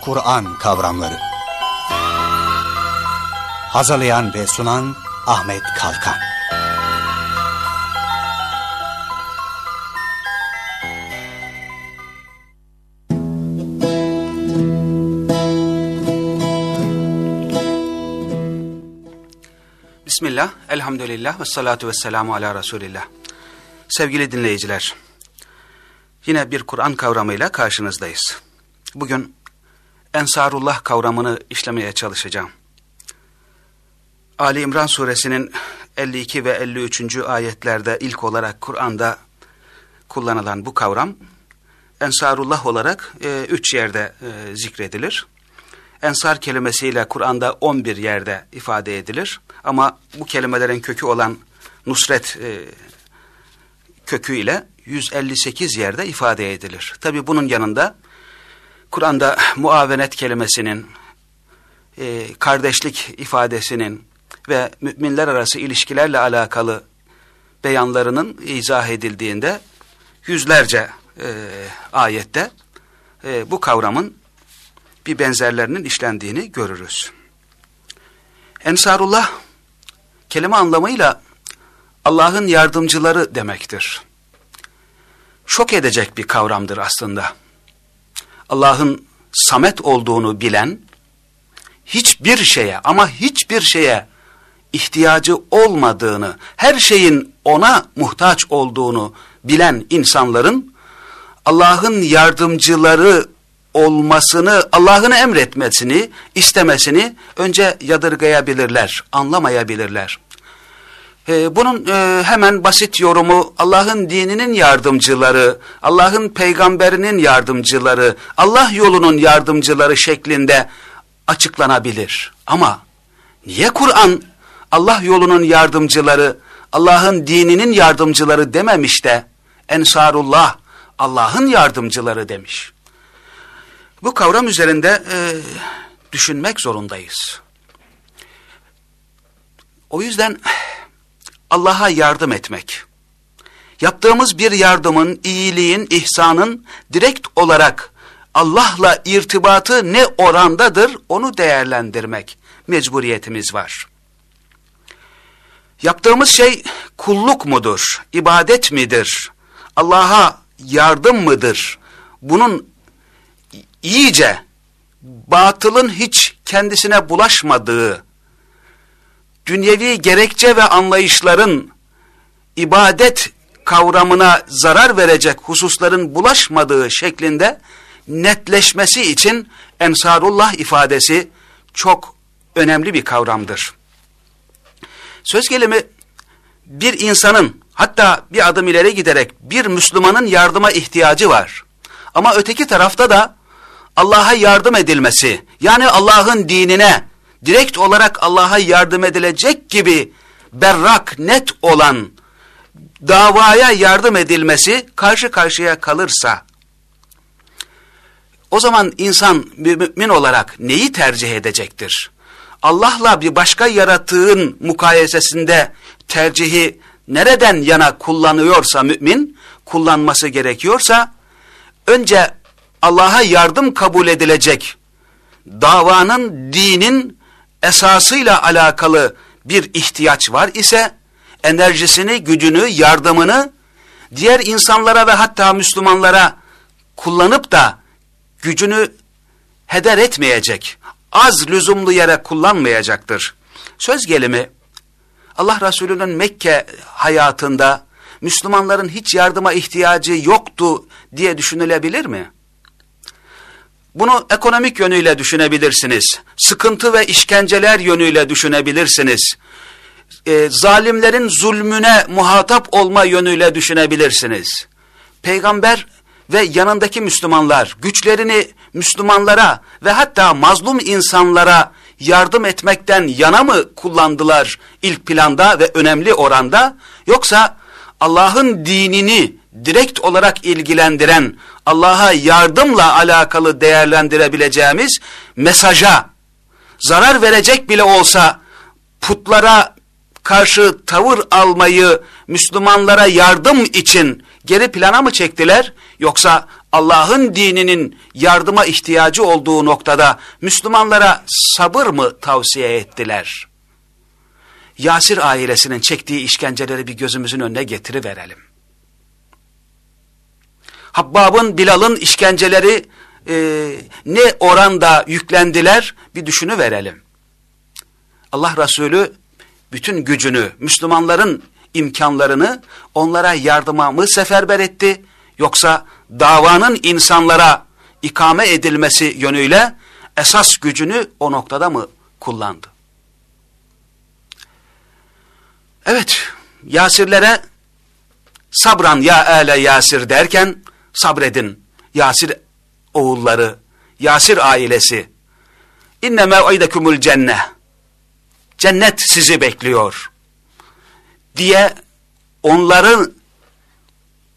Kur'an kavramları. Hazırlayan ve sunan Ahmet Kalkan. Bismillah, elhamdülillah ve salatu ve selamu ala Resulillah. Sevgili dinleyiciler, yine bir Kur'an kavramıyla karşınızdayız. Bugün Ensarullah kavramını işlemeye çalışacağım. Ali İmran suresinin 52 ve 53. ayetlerde ilk olarak Kur'an'da kullanılan bu kavram, Ensarullah olarak e, üç yerde e, zikredilir. Ensar kelimesiyle Kur'an'da 11 yerde ifade edilir. Ama bu kelimelerin kökü olan Nusret e, köküyle 158 yerde ifade edilir. Tabi bunun yanında Kur'an'da muavenet kelimesinin, e, kardeşlik ifadesinin ve müminler arası ilişkilerle alakalı beyanlarının izah edildiğinde yüzlerce e, ayette e, bu kavramın bir benzerlerinin işlendiğini görürüz. Ensarullah kelime anlamıyla Allah'ın yardımcıları demektir. Şok edecek bir kavramdır aslında. Allah'ın samet olduğunu bilen, hiçbir şeye ama hiçbir şeye ihtiyacı olmadığını, her şeyin ona muhtaç olduğunu bilen insanların Allah'ın yardımcıları olmasını, Allah'ın emretmesini, istemesini önce yadırgayabilirler, anlamayabilirler. Ee, bunun e, hemen basit yorumu Allah'ın dininin yardımcıları, Allah'ın peygamberinin yardımcıları, Allah yolunun yardımcıları şeklinde açıklanabilir. Ama niye Kur'an Allah yolunun yardımcıları, Allah'ın dininin yardımcıları dememiş de Ensarullah Allah'ın yardımcıları demiş. Bu kavram üzerinde e, düşünmek zorundayız. O yüzden Allah'a yardım etmek, yaptığımız bir yardımın, iyiliğin, ihsanın direkt olarak Allah'la irtibatı ne orandadır onu değerlendirmek mecburiyetimiz var. Yaptığımız şey kulluk mudur, ibadet midir, Allah'a yardım mıdır? Bunun iyice batılın hiç kendisine bulaşmadığı, dünyevi gerekçe ve anlayışların ibadet kavramına zarar verecek hususların bulaşmadığı şeklinde netleşmesi için Ensarullah ifadesi çok önemli bir kavramdır. Söz gelimi bir insanın hatta bir adım ileri giderek bir Müslümanın yardıma ihtiyacı var. Ama öteki tarafta da Allah'a yardım edilmesi yani Allah'ın dinine direkt olarak Allah'a yardım edilecek gibi berrak net olan davaya yardım edilmesi karşı karşıya kalırsa o zaman insan mümin olarak neyi tercih edecektir? Allah'la bir başka yaratığın mukayesesinde tercihi nereden yana kullanıyorsa mümin, kullanması gerekiyorsa, önce Allah'a yardım kabul edilecek, davanın, dinin esasıyla alakalı bir ihtiyaç var ise, enerjisini, gücünü, yardımını diğer insanlara ve hatta Müslümanlara kullanıp da gücünü heder etmeyecek, az lüzumlu yere kullanmayacaktır. Söz gelimi, Allah Resulü'nün Mekke hayatında Müslümanların hiç yardıma ihtiyacı yoktu diye düşünülebilir mi? Bunu ekonomik yönüyle düşünebilirsiniz. Sıkıntı ve işkenceler yönüyle düşünebilirsiniz. E, zalimlerin zulmüne muhatap olma yönüyle düşünebilirsiniz. Peygamber ve yanındaki Müslümanlar güçlerini Müslümanlara ve hatta mazlum insanlara yardım etmekten yana mı kullandılar ilk planda ve önemli oranda yoksa Allah'ın dinini direkt olarak ilgilendiren Allah'a yardımla alakalı değerlendirebileceğimiz mesaja zarar verecek bile olsa putlara karşı tavır almayı Müslümanlara yardım için geri plana mı çektiler yoksa Allah'ın dininin yardıma ihtiyacı olduğu noktada Müslümanlara sabır mı tavsiye ettiler? Yasir ailesinin çektiği işkenceleri bir gözümüzün önüne getiriverelim. Habbab'ın, Bilal'ın işkenceleri e, ne oranda yüklendiler bir düşünü verelim. Allah Resulü bütün gücünü, Müslümanların imkanlarını onlara yardıma mı seferber etti? Yoksa davanın insanlara ikame edilmesi yönüyle esas gücünü o noktada mı kullandı? Evet, Yasirlere sabran ya ele Yasir derken sabredin. Yasir oğulları, Yasir ailesi. İnne mev'idekumul cenne. Cennet sizi bekliyor. Diye onların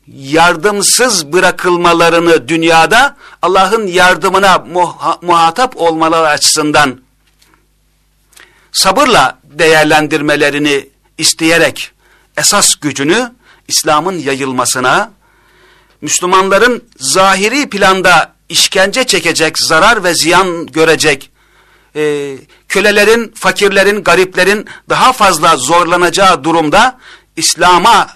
yardımsız bırakılmalarını dünyada Allah'ın yardımına muha muhatap olmaları açısından sabırla değerlendirmelerini isteyerek esas gücünü İslam'ın yayılmasına, Müslümanların zahiri planda işkence çekecek, zarar ve ziyan görecek, e, kölelerin, fakirlerin, gariplerin daha fazla zorlanacağı durumda İslam'a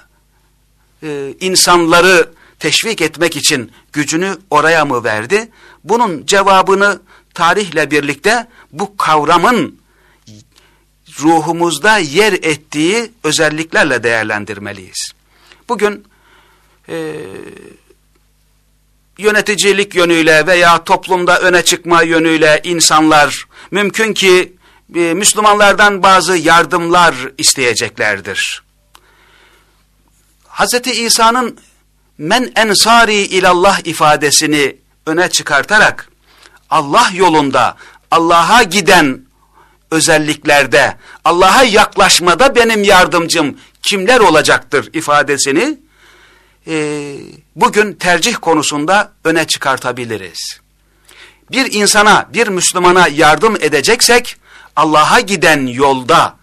e, insanları teşvik etmek için gücünü oraya mı verdi? Bunun cevabını tarihle birlikte bu kavramın ruhumuzda yer ettiği özelliklerle değerlendirmeliyiz. Bugün e, yöneticilik yönüyle veya toplumda öne çıkma yönüyle insanlar mümkün ki e, Müslümanlardan bazı yardımlar isteyeceklerdir. Hz. İsa'nın men ensari ilallah ifadesini öne çıkartarak Allah yolunda Allah'a giden özelliklerde Allah'a yaklaşmada benim yardımcım kimler olacaktır ifadesini e, bugün tercih konusunda öne çıkartabiliriz. Bir insana, bir Müslümana yardım edeceksek Allah'a giden yolda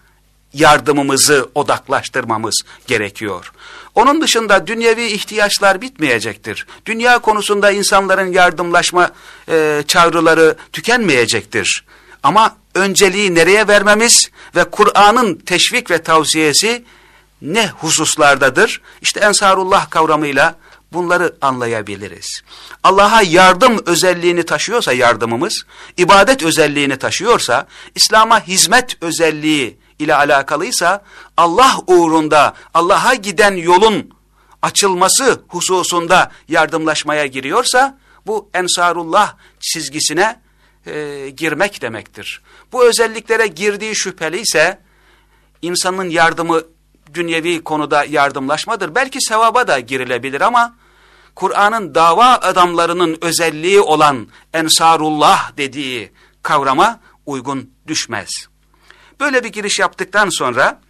yardımımızı odaklaştırmamız gerekiyor. Onun dışında dünyevi ihtiyaçlar bitmeyecektir. Dünya konusunda insanların yardımlaşma e, çağrıları tükenmeyecektir. Ama önceliği nereye vermemiz ve Kur'an'ın teşvik ve tavsiyesi ne hususlardadır? İşte Ensarullah kavramıyla bunları anlayabiliriz. Allah'a yardım özelliğini taşıyorsa yardımımız, ibadet özelliğini taşıyorsa, İslam'a hizmet özelliği ile alakalıysa, Allah uğrunda Allah'a giden yolun açılması hususunda yardımlaşmaya giriyorsa, bu Ensarullah çizgisine e, girmek demektir. Bu özelliklere girdiği şüpheli ise, insanın yardımı dünyevi konuda yardımlaşmadır. Belki sevaba da girilebilir ama Kur'an'ın dava adamlarının özelliği olan ensarullah dediği kavrama uygun düşmez. Böyle bir giriş yaptıktan sonra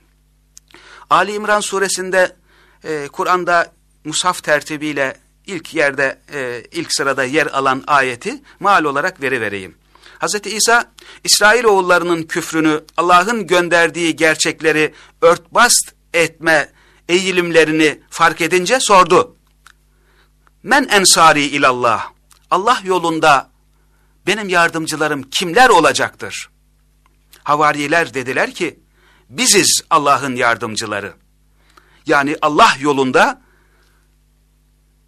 Ali İmran suresinde e, Kur'an'da musaf tertibiyle ilk yerde e, ilk sırada yer alan ayeti mal olarak veri vereyim. Hz. İsa İsrailoğullarının küfrünü Allah'ın gönderdiği gerçekleri örtbast etme eğilimlerini fark edince sordu. Men ensari ilallah. Allah yolunda benim yardımcılarım kimler olacaktır? Havariler dediler ki, biziz Allah'ın yardımcıları. Yani Allah yolunda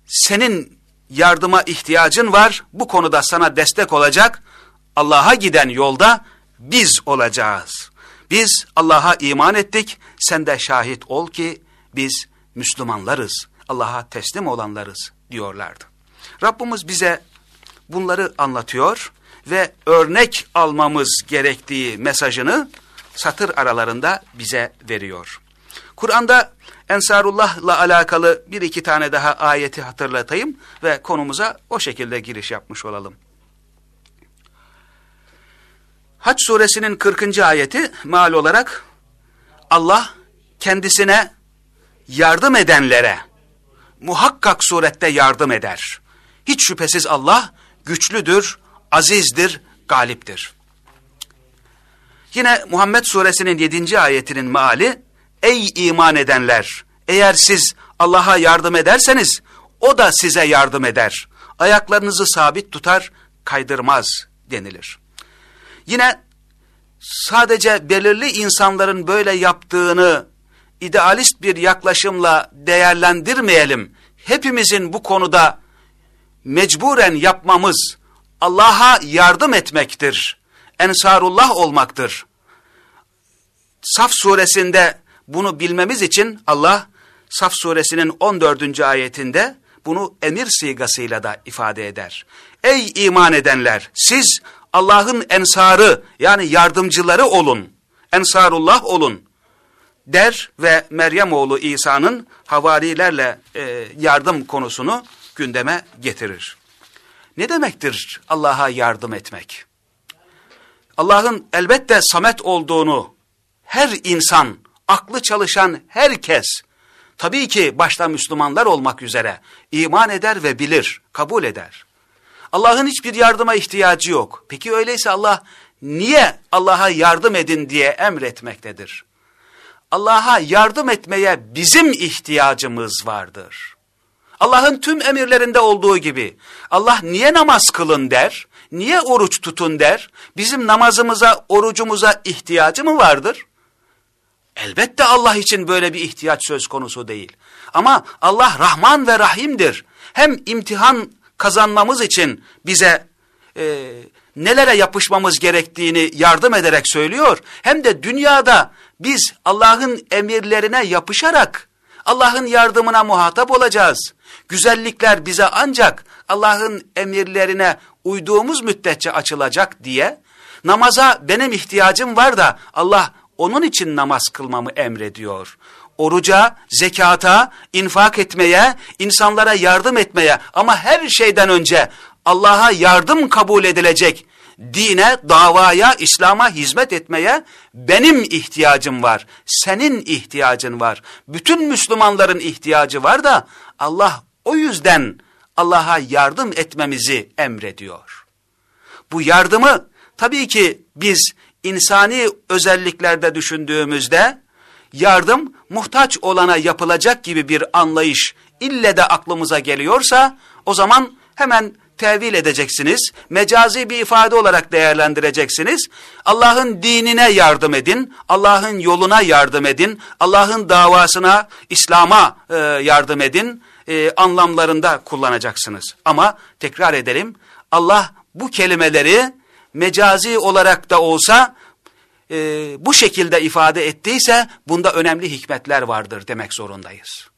senin yardıma ihtiyacın var, bu konuda sana destek olacak, Allah'a giden yolda biz olacağız. Biz Allah'a iman ettik, sen de şahit ol ki biz Müslümanlarız, Allah'a teslim olanlarız diyorlardı. Rabbimiz bize bunları anlatıyor ve örnek almamız gerektiği mesajını satır aralarında bize veriyor. Kur'an'da Ensarullah alakalı bir iki tane daha ayeti hatırlatayım ve konumuza o şekilde giriş yapmış olalım. Haç suresinin 40. ayeti mal olarak Allah kendisine yardım edenlere muhakkak surette yardım eder. Hiç şüphesiz Allah güçlüdür, azizdir, galiptir. Yine Muhammed suresinin 7. ayetinin meali Ey iman edenler! Eğer siz Allah'a yardım ederseniz o da size yardım eder. ayaklarınızı sabit tutar, kaydırmaz denilir. Yine sadece belirli insanların böyle yaptığını idealist bir yaklaşımla değerlendirmeyelim. Hepimizin bu konuda mecburen yapmamız Allah'a yardım etmektir. Ensarullah olmaktır. Saf suresinde bunu bilmemiz için Allah Saf suresinin 14. ayetinde bunu emir sigasıyla da ifade eder. Ey iman edenler siz Allah'ın ensarı yani yardımcıları olun. Ensarullah olun der ve Meryem oğlu İsa'nın havarilerle e, yardım konusunu gündeme getirir. Ne demektir Allah'a yardım etmek? Allah'ın elbette samet olduğunu her insan, aklı çalışan herkes, tabii ki başta Müslümanlar olmak üzere iman eder ve bilir, kabul eder. Allah'ın hiçbir yardıma ihtiyacı yok. Peki öyleyse Allah niye Allah'a yardım edin diye emretmektedir? Allah'a yardım etmeye bizim ihtiyacımız vardır. Allah'ın tüm emirlerinde olduğu gibi Allah niye namaz kılın der, niye oruç tutun der, bizim namazımıza, orucumuza ihtiyacı mı vardır? Elbette Allah için böyle bir ihtiyaç söz konusu değil. Ama Allah Rahman ve Rahim'dir. Hem imtihan kazanmamız için bize e, nelere yapışmamız gerektiğini yardım ederek söylüyor. Hem de dünyada biz Allah'ın emirlerine yapışarak Allah'ın yardımına muhatap olacağız. Güzellikler bize ancak Allah'ın emirlerine uyduğumuz müddetçe açılacak diye namaza benim ihtiyacım var da Allah onun için namaz kılmamı emrediyor. Oruca, zekata, infak etmeye, insanlara yardım etmeye ama her şeyden önce Allah'a yardım kabul edilecek dine, davaya, İslam'a hizmet etmeye benim ihtiyacım var. Senin ihtiyacın var. Bütün Müslümanların ihtiyacı var da Allah o yüzden Allah'a yardım etmemizi emrediyor. Bu yardımı tabii ki biz insani özelliklerde düşündüğümüzde yardım muhtaç olana yapılacak gibi bir anlayış ille de aklımıza geliyorsa o zaman hemen tevil edeceksiniz. Mecazi bir ifade olarak değerlendireceksiniz. Allah'ın dinine yardım edin. Allah'ın yoluna yardım edin. Allah'ın davasına, İslam'a e, yardım edin. E, anlamlarında kullanacaksınız. Ama tekrar edelim. Allah bu kelimeleri mecazi olarak da olsa e, bu şekilde ifade ettiyse bunda önemli hikmetler vardır demek zorundayız.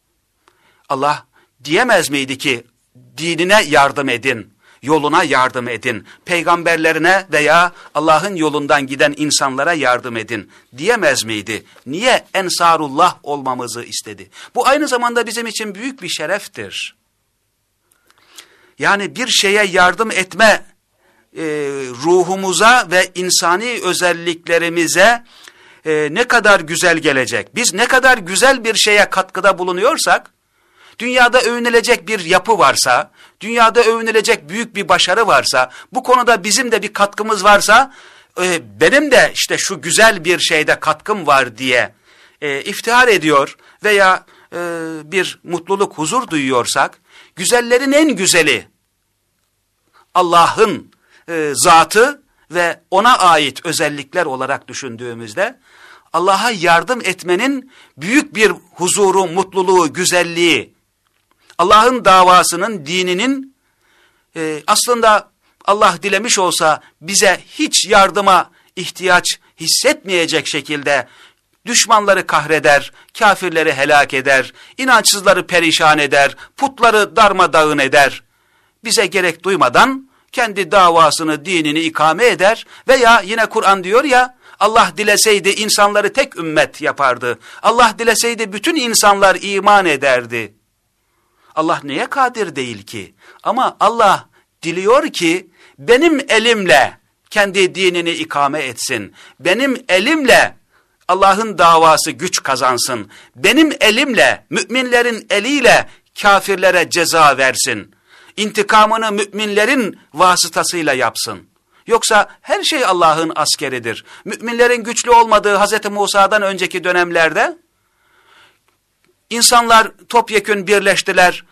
Allah diyemez miydi ki dinine yardım edin, yoluna yardım edin, peygamberlerine veya Allah'ın yolundan giden insanlara yardım edin diyemez miydi? Niye ensarullah olmamızı istedi? Bu aynı zamanda bizim için büyük bir şereftir. Yani bir şeye yardım etme e, ruhumuza ve insani özelliklerimize e, ne kadar güzel gelecek. Biz ne kadar güzel bir şeye katkıda bulunuyorsak, dünyada övünülecek bir yapı varsa, dünyada övünülecek büyük bir başarı varsa, bu konuda bizim de bir katkımız varsa, e, benim de işte şu güzel bir şeyde katkım var diye e, iftihar ediyor veya e, bir mutluluk, huzur duyuyorsak, güzellerin en güzeli Allah'ın e, zatı ve ona ait özellikler olarak düşündüğümüzde, Allah'a yardım etmenin büyük bir huzuru, mutluluğu, güzelliği, Allah'ın davasının, dininin e, aslında Allah dilemiş olsa bize hiç yardıma ihtiyaç hissetmeyecek şekilde düşmanları kahreder, kafirleri helak eder, inançsızları perişan eder, putları darmadağın eder. Bize gerek duymadan kendi davasını, dinini ikame eder veya yine Kur'an diyor ya, Allah dileseydi insanları tek ümmet yapardı. Allah dileseydi bütün insanlar iman ederdi. Allah neye kadir değil ki? Ama Allah diliyor ki benim elimle kendi dinini ikame etsin. Benim elimle Allah'ın davası güç kazansın. Benim elimle, müminlerin eliyle kafirlere ceza versin. İntikamını müminlerin vasıtasıyla yapsın. Yoksa her şey Allah'ın askeridir. Müminlerin güçlü olmadığı Hz. Musa'dan önceki dönemlerde İnsanlar topyekün birleştiler,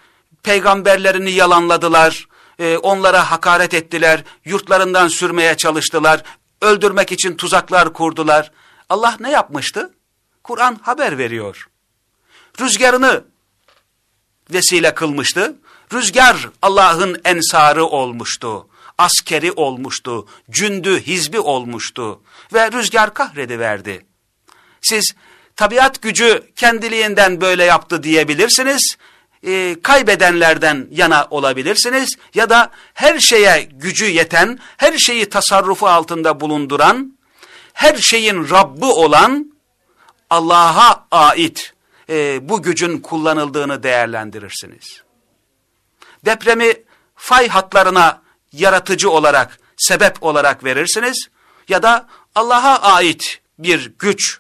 peygamberlerini yalanladılar, e, onlara hakaret ettiler, yurtlarından sürmeye çalıştılar, öldürmek için tuzaklar kurdular. Allah ne yapmıştı? Kur'an haber veriyor. Rüzgarını vesile kılmıştı. Rüzgar Allah'ın ensarı olmuştu. Askeri olmuştu. Cündü, hizbi olmuştu. Ve rüzgar kahrediverdi. Siz tabiat gücü kendiliğinden böyle yaptı diyebilirsiniz. E, kaybedenlerden yana olabilirsiniz. Ya da her şeye gücü yeten, her şeyi tasarrufu altında bulunduran, her şeyin Rabbi olan Allah'a ait e, bu gücün kullanıldığını değerlendirirsiniz. Depremi fay hatlarına yaratıcı olarak, sebep olarak verirsiniz ya da Allah'a ait bir güç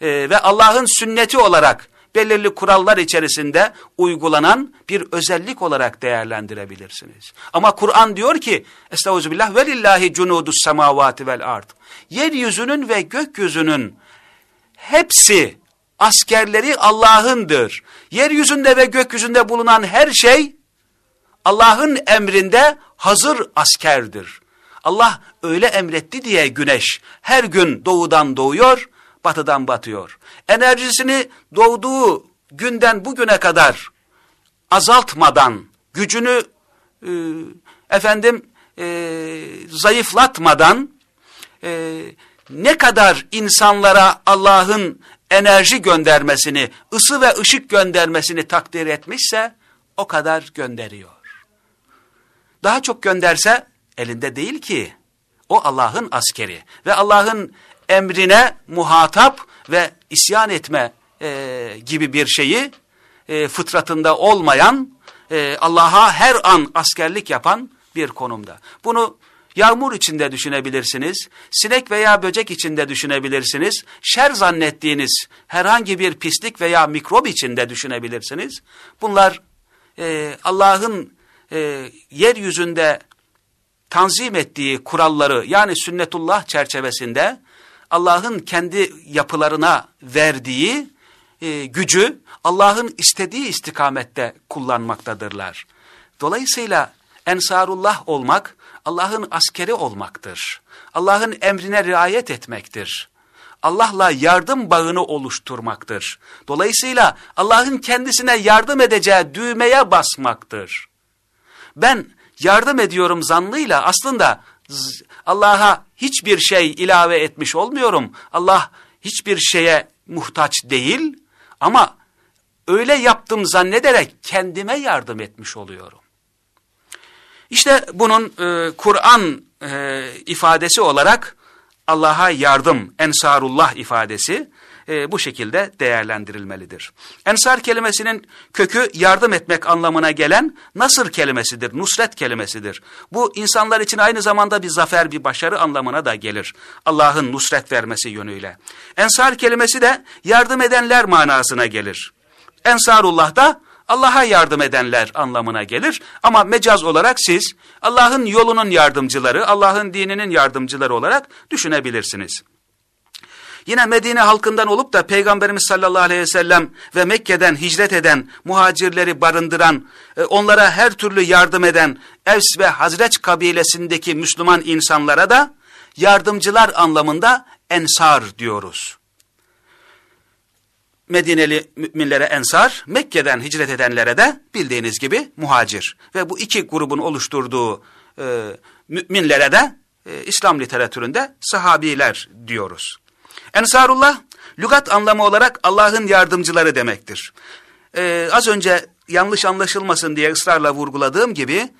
e, ve Allah'ın sünneti olarak belirli kurallar içerisinde uygulanan bir özellik olarak değerlendirebilirsiniz. Ama Kur'an diyor ki, Estağfirullah ve lillahi cunudus semavati vel ard. Yeryüzünün ve gökyüzünün hepsi askerleri Allah'ındır. Yeryüzünde ve gökyüzünde bulunan her şey Allah'ın emrinde hazır askerdir. Allah öyle emretti diye güneş her gün doğudan doğuyor, batıdan batıyor. Enerjisini doğduğu günden bugüne kadar azaltmadan, gücünü e, efendim e, zayıflatmadan e, ne kadar insanlara Allah'ın enerji göndermesini, ısı ve ışık göndermesini takdir etmişse o kadar gönderiyor. Daha çok gönderse elinde değil ki. O Allah'ın askeri ve Allah'ın emrine muhatap ve isyan etme e, gibi bir şeyi e, fıtratında olmayan, e, Allah'a her an askerlik yapan bir konumda. Bunu Yağmur içinde düşünebilirsiniz, sinek veya böcek içinde düşünebilirsiniz, şer zannettiğiniz herhangi bir pislik veya mikrop içinde düşünebilirsiniz. Bunlar e, Allah'ın e, yeryüzünde tanzim ettiği kuralları yani sünnetullah çerçevesinde Allah'ın kendi yapılarına verdiği e, gücü Allah'ın istediği istikamette kullanmaktadırlar. Dolayısıyla ensarullah olmak Allah'ın askeri olmaktır. Allah'ın emrine riayet etmektir. Allah'la yardım bağını oluşturmaktır. Dolayısıyla Allah'ın kendisine yardım edeceği düğmeye basmaktır. Ben yardım ediyorum zannıyla aslında Allah'a hiçbir şey ilave etmiş olmuyorum. Allah hiçbir şeye muhtaç değil ama öyle yaptım zannederek kendime yardım etmiş oluyorum. İşte bunun e, Kur'an e, ifadesi olarak Allah'a yardım, ensarullah ifadesi e, bu şekilde değerlendirilmelidir. Ensar kelimesinin kökü yardım etmek anlamına gelen nasır kelimesidir, nusret kelimesidir. Bu insanlar için aynı zamanda bir zafer, bir başarı anlamına da gelir. Allah'ın nusret vermesi yönüyle. Ensar kelimesi de yardım edenler manasına gelir. Ensarullah da Allah'a yardım edenler anlamına gelir. Ama mecaz olarak siz Allah'ın yolunun yardımcıları, Allah'ın dininin yardımcıları olarak düşünebilirsiniz. Yine Medine halkından olup da Peygamberimiz sallallahu aleyhi ve sellem ve Mekke'den hicret eden, muhacirleri barındıran, e, onlara her türlü yardım eden Evs ve Hazreç kabilesindeki Müslüman insanlara da yardımcılar anlamında ensar diyoruz. Medineli müminlere ensar, Mekke'den hicret edenlere de bildiğiniz gibi muhacir. Ve bu iki grubun oluşturduğu e, müminlere de e, İslam literatüründe sahabiler diyoruz. Ensarullah, lügat anlamı olarak Allah'ın yardımcıları demektir. E, az önce yanlış anlaşılmasın diye ısrarla vurguladığım gibi,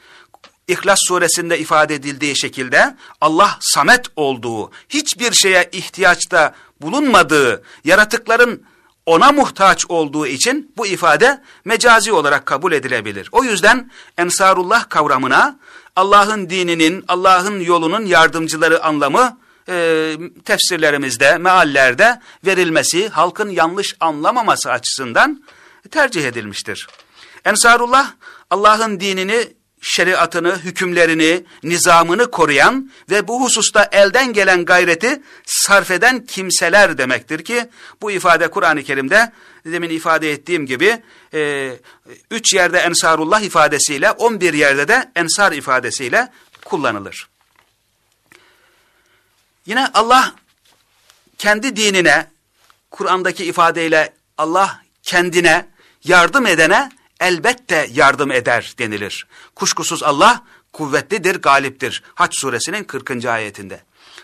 İhlas suresinde ifade edildiği şekilde Allah samet olduğu, hiçbir şeye ihtiyaçta bulunmadığı, yaratıkların ona muhtaç olduğu için bu ifade mecazi olarak kabul edilebilir. O yüzden Ensarullah kavramına Allah'ın dininin, Allah'ın yolunun yardımcıları anlamı e, tefsirlerimizde, meallerde verilmesi, halkın yanlış anlamaması açısından tercih edilmiştir. Ensarullah Allah'ın dinini şeriatını, hükümlerini, nizamını koruyan ve bu hususta elden gelen gayreti sarf eden kimseler demektir ki bu ifade Kur'an-ı Kerim'de demin ifade ettiğim gibi e, üç yerde ensarullah ifadesiyle on bir yerde de ensar ifadesiyle kullanılır. Yine Allah kendi dinine Kur'an'daki ifadeyle Allah kendine yardım edene elbette yardım eder denilir. Kuşkusuz Allah kuvvetlidir, galiptir. Haç suresinin 40. ayetinde.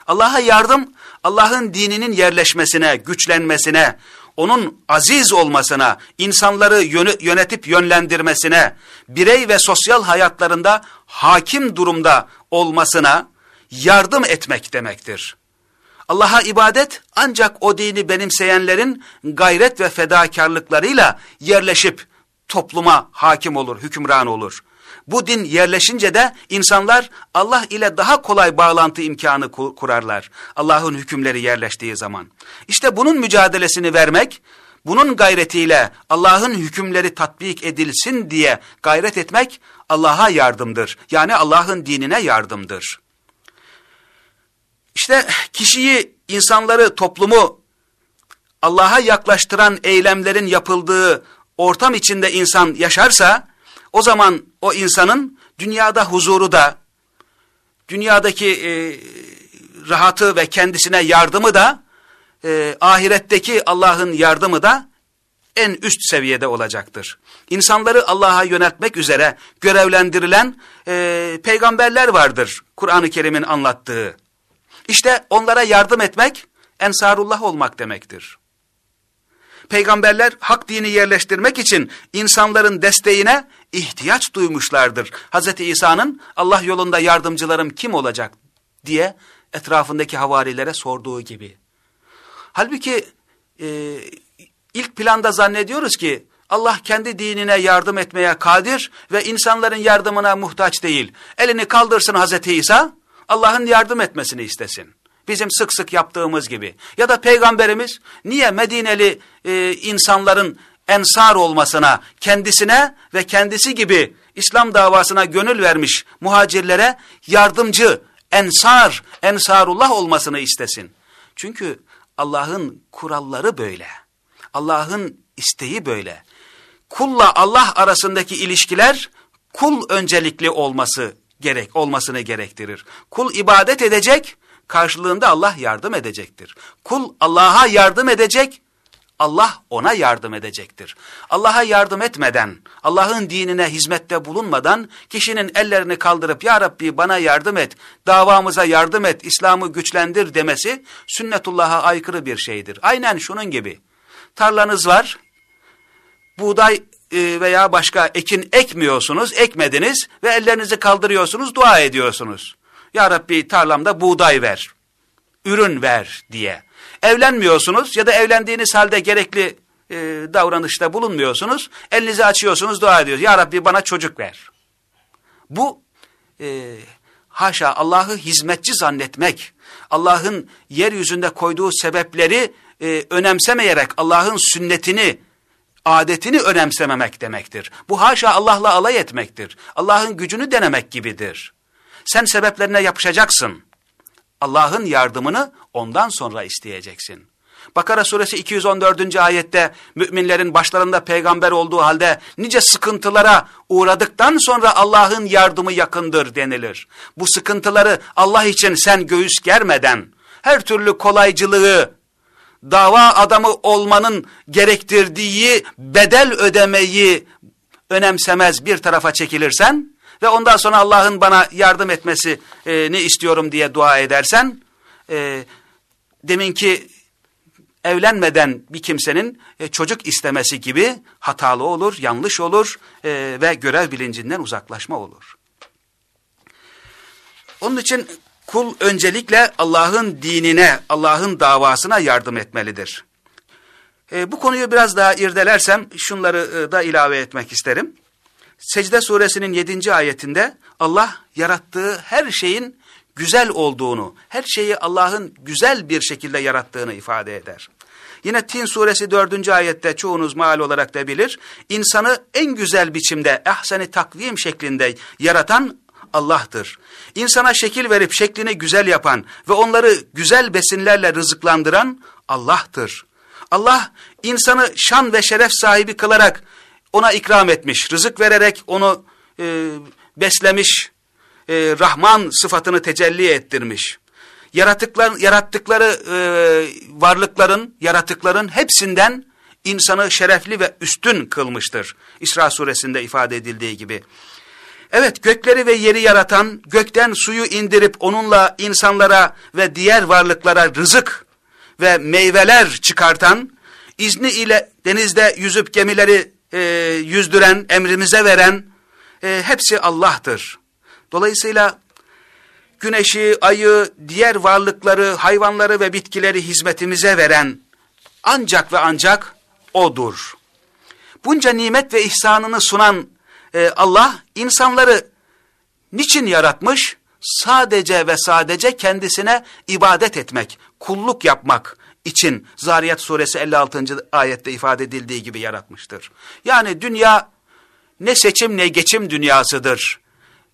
Allah'a yardım, Allah'ın dininin yerleşmesine, güçlenmesine, onun aziz olmasına, insanları yönetip yönlendirmesine, birey ve sosyal hayatlarında hakim durumda olmasına yardım etmek demektir. Allah'a ibadet ancak o dini benimseyenlerin gayret ve fedakarlıklarıyla yerleşip topluma hakim olur, hükümran olur. Bu din yerleşince de insanlar Allah ile daha kolay bağlantı imkanı kurarlar. Allah'ın hükümleri yerleştiği zaman. İşte bunun mücadelesini vermek, bunun gayretiyle Allah'ın hükümleri tatbik edilsin diye gayret etmek Allah'a yardımdır. Yani Allah'ın dinine yardımdır. İşte kişiyi, insanları, toplumu Allah'a yaklaştıran eylemlerin yapıldığı ortam içinde insan yaşarsa, o zaman o insanın dünyada huzuru da, dünyadaki e, rahatı ve kendisine yardımı da, e, ahiretteki Allah'ın yardımı da en üst seviyede olacaktır. İnsanları Allah'a yöneltmek üzere görevlendirilen e, peygamberler vardır Kur'an-ı Kerim'in anlattığı. İşte onlara yardım etmek, ensarullah olmak demektir. Peygamberler hak dini yerleştirmek için insanların desteğine ihtiyaç duymuşlardır. Hz. İsa'nın Allah yolunda yardımcılarım kim olacak diye etrafındaki havarilere sorduğu gibi. Halbuki e, ilk planda zannediyoruz ki Allah kendi dinine yardım etmeye kadir ve insanların yardımına muhtaç değil. Elini kaldırsın Hz. İsa, Allah'ın yardım etmesini istesin. Bizim sık sık yaptığımız gibi. Ya da peygamberimiz niye Medineli e, insanların ensar olmasına, kendisine ve kendisi gibi İslam davasına gönül vermiş muhacirlere yardımcı, ensar, ensarullah olmasını istesin. Çünkü Allah'ın kuralları böyle. Allah'ın isteği böyle. Kulla Allah arasındaki ilişkiler kul öncelikli olması gerek olmasını gerektirir. Kul ibadet edecek, karşılığında Allah yardım edecektir. Kul Allah'a yardım edecek, Allah ona yardım edecektir. Allah'a yardım etmeden, Allah'ın dinine hizmette bulunmadan kişinin ellerini kaldırıp Ya Rabbi bana yardım et, davamıza yardım et, İslam'ı güçlendir demesi sünnetullah'a aykırı bir şeydir. Aynen şunun gibi. Tarlanız var, buğday e, veya başka ekin ekmiyorsunuz, ekmediniz ve ellerinizi kaldırıyorsunuz, dua ediyorsunuz. Ya Rabbi tarlamda buğday ver, ürün ver diye. Evlenmiyorsunuz ya da evlendiğiniz halde gerekli e, davranışta bulunmuyorsunuz. Elinizi açıyorsunuz, dua ediyorsunuz. Ya Rabbi bana çocuk ver. Bu e, haşa Allah'ı hizmetçi zannetmek, Allah'ın yeryüzünde koyduğu sebepleri e, önemsemeyerek Allah'ın sünnetini, adetini önemsememek demektir. Bu haşa Allah'la alay etmektir. Allah'ın gücünü denemek gibidir. Sen sebeplerine yapışacaksın. Allah'ın yardımını ondan sonra isteyeceksin. Bakara suresi 214. ayette müminlerin başlarında peygamber olduğu halde nice sıkıntılara uğradıktan sonra Allah'ın yardımı yakındır denilir. Bu sıkıntıları Allah için sen göğüs germeden her türlü kolaycılığı, dava adamı olmanın gerektirdiği bedel ödemeyi önemsemez bir tarafa çekilirsen ve ondan sonra Allah'ın bana yardım etmesini istiyorum diye dua edersen, e, deminki evlenmeden bir kimsenin e, çocuk istemesi gibi hatalı olur, yanlış olur e, ve görev bilincinden uzaklaşma olur. Onun için kul öncelikle Allah'ın dinine, Allah'ın davasına yardım etmelidir. E, bu konuyu biraz daha irdelersem şunları e, da ilave etmek isterim. Secde suresinin 7. ayetinde Allah yarattığı her şeyin güzel olduğunu, her şeyi Allah'ın güzel bir şekilde yarattığını ifade eder. Yine Tin suresi 4. ayette çoğunuz mal olarak da bilir. İnsanı en güzel biçimde ehseni takvim şeklinde yaratan Allah'tır. İnsana şekil verip şeklini güzel yapan ve onları güzel besinlerle rızıklandıran Allah'tır. Allah insanı şan ve şeref sahibi kılarak ona ikram etmiş, rızık vererek onu e, beslemiş, e, Rahman sıfatını tecelli ettirmiş. Yaratıklar, yarattıkları e, varlıkların, yaratıkların hepsinden insanı şerefli ve üstün kılmıştır. İsra suresinde ifade edildiği gibi. Evet gökleri ve yeri yaratan, gökten suyu indirip onunla insanlara ve diğer varlıklara rızık ve meyveler çıkartan, izni ile denizde yüzüp gemileri e, yüzdüren, emrimize veren e, hepsi Allah'tır. Dolayısıyla güneşi, ayı, diğer varlıkları, hayvanları ve bitkileri hizmetimize veren ancak ve ancak O'dur. Bunca nimet ve ihsanını sunan e, Allah insanları niçin yaratmış? Sadece ve sadece kendisine ibadet etmek, kulluk yapmak için Zariyat suresi 56. ayette ifade edildiği gibi yaratmıştır. Yani dünya ne seçim ne geçim dünyasıdır.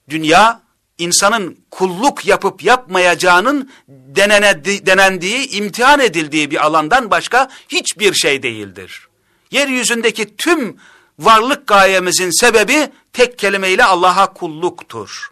Dünya insanın kulluk yapıp yapmayacağının denene, denendiği, imtihan edildiği bir alandan başka hiçbir şey değildir. Yeryüzündeki tüm varlık gayemizin sebebi tek kelimeyle Allah'a kulluktur.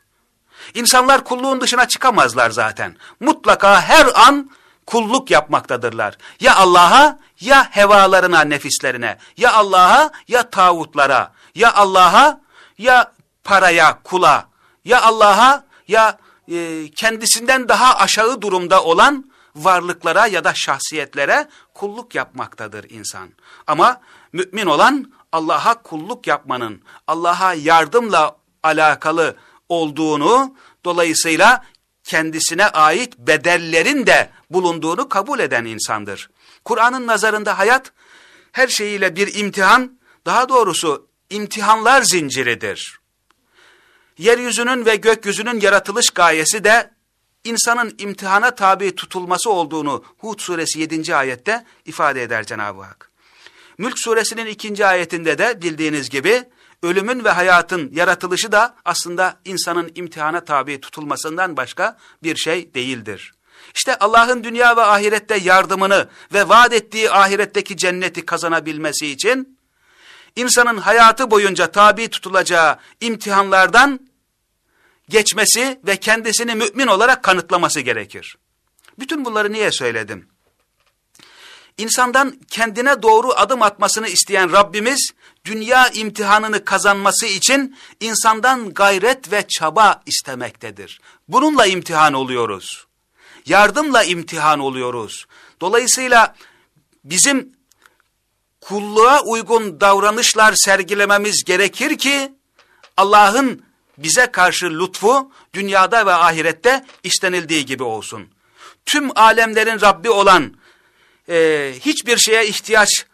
İnsanlar kulluğun dışına çıkamazlar zaten. Mutlaka her an kulluk yapmaktadırlar. Ya Allah'a ya hevalarına, nefislerine, ya Allah'a ya tağutlara, ya Allah'a ya paraya, kula, ya Allah'a ya e, kendisinden daha aşağı durumda olan varlıklara ya da şahsiyetlere kulluk yapmaktadır insan. Ama mümin olan Allah'a kulluk yapmanın, Allah'a yardımla alakalı olduğunu, dolayısıyla kendisine ait bedellerin de bulunduğunu kabul eden insandır. Kur'an'ın nazarında hayat her şeyiyle bir imtihan, daha doğrusu imtihanlar zinciridir. Yeryüzünün ve gökyüzünün yaratılış gayesi de insanın imtihana tabi tutulması olduğunu Hud suresi 7. ayette ifade eder Cenab-ı Hak. Mülk suresinin ikinci ayetinde de bildiğiniz gibi ölümün ve hayatın yaratılışı da aslında insanın imtihana tabi tutulmasından başka bir şey değildir. İşte Allah'ın dünya ve ahirette yardımını ve vaat ettiği ahiretteki cenneti kazanabilmesi için insanın hayatı boyunca tabi tutulacağı imtihanlardan geçmesi ve kendisini mümin olarak kanıtlaması gerekir. Bütün bunları niye söyledim? İnsandan kendine doğru adım atmasını isteyen Rabbimiz, dünya imtihanını kazanması için insandan gayret ve çaba istemektedir. Bununla imtihan oluyoruz. Yardımla imtihan oluyoruz. Dolayısıyla bizim kulluğa uygun davranışlar sergilememiz gerekir ki, Allah'ın bize karşı lütfu dünyada ve ahirette istenildiği gibi olsun. Tüm alemlerin Rabbi olan e, hiçbir şeye ihtiyaç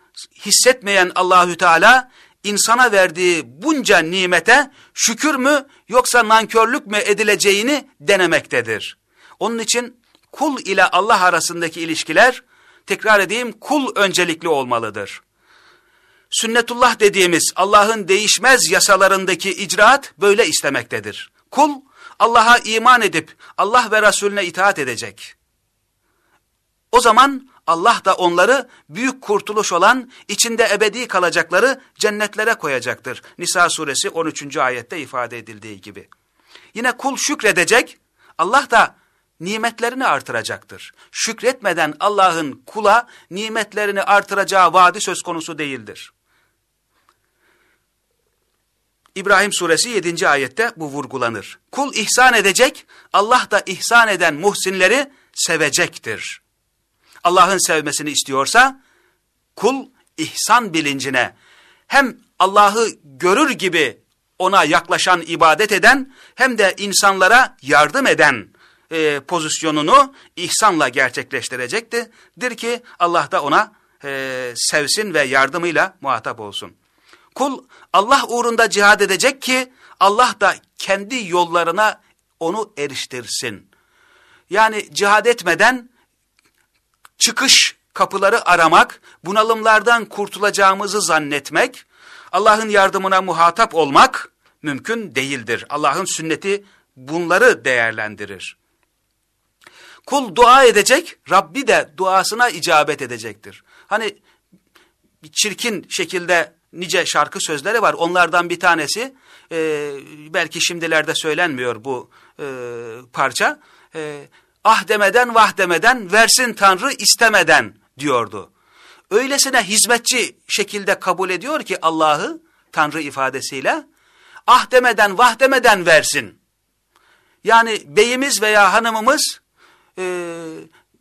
hissetmeyen Allahü Teala insana verdiği bunca nimete şükür mü yoksa nankörlük mü edileceğini denemektedir. Onun için kul ile Allah arasındaki ilişkiler tekrar edeyim kul öncelikli olmalıdır. Sünnetullah dediğimiz Allah'ın değişmez yasalarındaki icraat böyle istemektedir. Kul Allah'a iman edip Allah ve Resulüne itaat edecek. O zaman Allah da onları büyük kurtuluş olan, içinde ebedi kalacakları cennetlere koyacaktır. Nisa suresi 13. ayette ifade edildiği gibi. Yine kul şükredecek, Allah da nimetlerini artıracaktır. Şükretmeden Allah'ın kula nimetlerini artıracağı vaadi söz konusu değildir. İbrahim suresi 7. ayette bu vurgulanır. Kul ihsan edecek, Allah da ihsan eden muhsinleri sevecektir. Allah'ın sevmesini istiyorsa kul ihsan bilincine hem Allah'ı görür gibi ona yaklaşan, ibadet eden hem de insanlara yardım eden e, pozisyonunu ihsanla gerçekleştirecektir ki Allah da ona e, sevsin ve yardımıyla muhatap olsun. Kul Allah uğrunda cihad edecek ki Allah da kendi yollarına onu eriştirsin. Yani cihad etmeden çıkış kapıları aramak, bunalımlardan kurtulacağımızı zannetmek, Allah'ın yardımına muhatap olmak mümkün değildir. Allah'ın sünneti bunları değerlendirir. Kul dua edecek, Rabbi de duasına icabet edecektir. Hani bir çirkin şekilde nice şarkı sözleri var. Onlardan bir tanesi, e, belki şimdilerde söylenmiyor bu e, parça. E, ah demeden vah demeden versin Tanrı istemeden diyordu. Öylesine hizmetçi şekilde kabul ediyor ki Allah'ı Tanrı ifadesiyle ah demeden vah demeden versin. Yani beyimiz veya hanımımız e,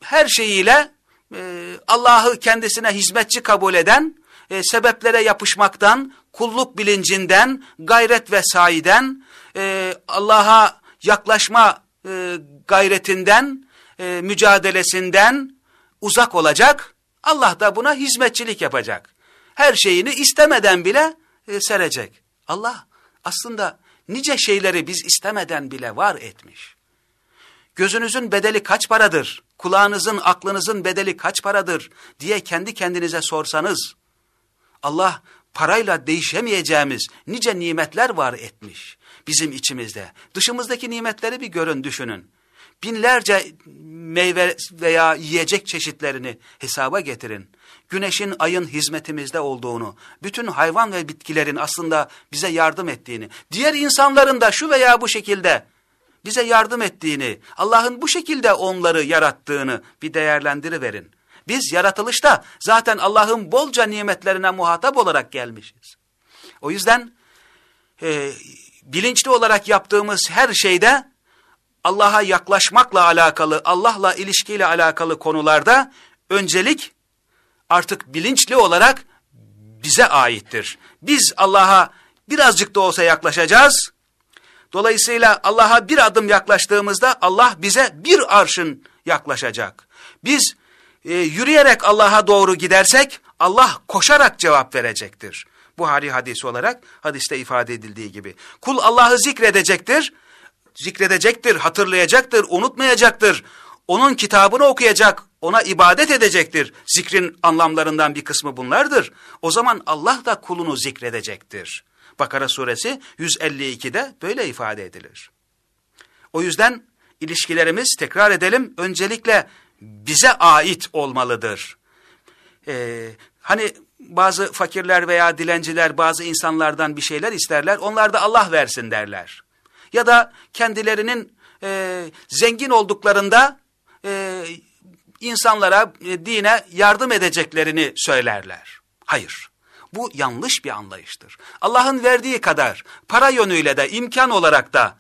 her şeyiyle e, Allah'ı kendisine hizmetçi kabul eden, e, sebeplere yapışmaktan, kulluk bilincinden, gayret ve sayiden, e, Allah'a yaklaşma e, gayretinden, e, mücadelesinden uzak olacak. Allah da buna hizmetçilik yapacak. Her şeyini istemeden bile e, serecek. Allah aslında nice şeyleri biz istemeden bile var etmiş. Gözünüzün bedeli kaç paradır? Kulağınızın, aklınızın bedeli kaç paradır? diye kendi kendinize sorsanız, Allah parayla değişemeyeceğimiz nice nimetler var etmiş bizim içimizde. Dışımızdaki nimetleri bir görün, düşünün. Binlerce meyve veya yiyecek çeşitlerini hesaba getirin. Güneşin, ayın hizmetimizde olduğunu, bütün hayvan ve bitkilerin aslında bize yardım ettiğini, diğer insanların da şu veya bu şekilde bize yardım ettiğini, Allah'ın bu şekilde onları yarattığını bir değerlendiriverin. Biz yaratılışta zaten Allah'ın bolca nimetlerine muhatap olarak gelmişiz. O yüzden e, bilinçli olarak yaptığımız her şeyde Allah'a yaklaşmakla alakalı, Allah'la ilişkiyle alakalı konularda öncelik artık bilinçli olarak bize aittir. Biz Allah'a birazcık da olsa yaklaşacağız. Dolayısıyla Allah'a bir adım yaklaştığımızda Allah bize bir arşın yaklaşacak. Biz e, yürüyerek Allah'a doğru gidersek Allah koşarak cevap verecektir. Buhari hadisi olarak hadiste ifade edildiği gibi. Kul Allah'ı zikredecektir, zikredecektir, hatırlayacaktır, unutmayacaktır. Onun kitabını okuyacak, ona ibadet edecektir. Zikrin anlamlarından bir kısmı bunlardır. O zaman Allah da kulunu zikredecektir. Bakara suresi 152'de böyle ifade edilir. O yüzden ilişkilerimiz tekrar edelim öncelikle bize ait olmalıdır. Ee, hani bazı fakirler veya dilenciler bazı insanlardan bir şeyler isterler onlar da Allah versin derler. Ya da kendilerinin e, zengin olduklarında e, insanlara, e, dine yardım edeceklerini söylerler. Hayır. Bu yanlış bir anlayıştır. Allah'ın verdiği kadar, para yönüyle de, imkan olarak da,